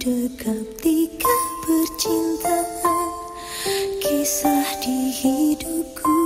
dekat tiga percintaan Kisah di hidupku.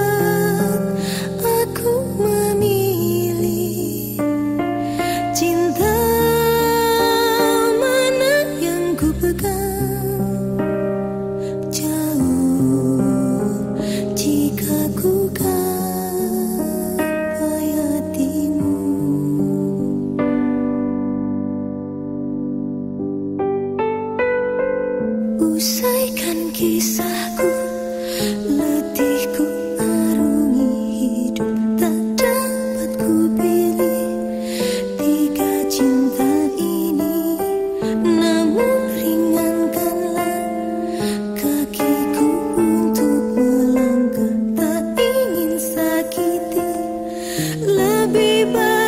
Usaikan kisahku Letihku arungi hidup. Tak dapat ku pilih Tiga cinta ini. Namun ringankanlah Kakiku untuk melangkah. Tak ingin sakiti Lebih baik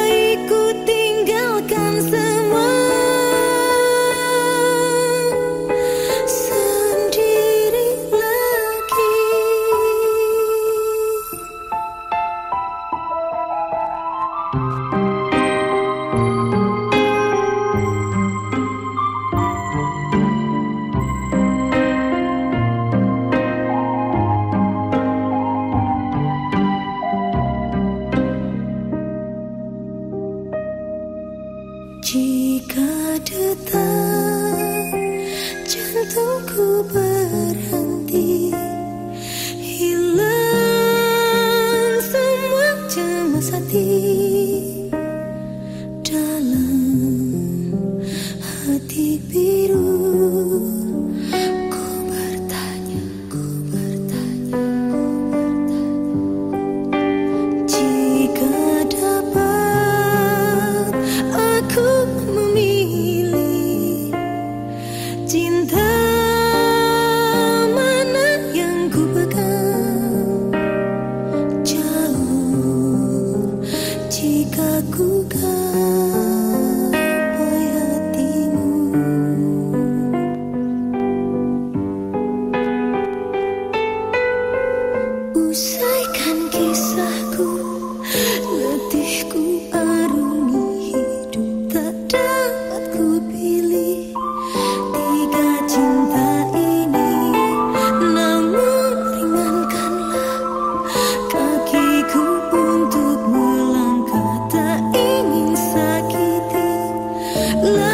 Jika duta jantungku berhenti. Hilang semua cemas hati. Dalam hati biru. 骨骼。Love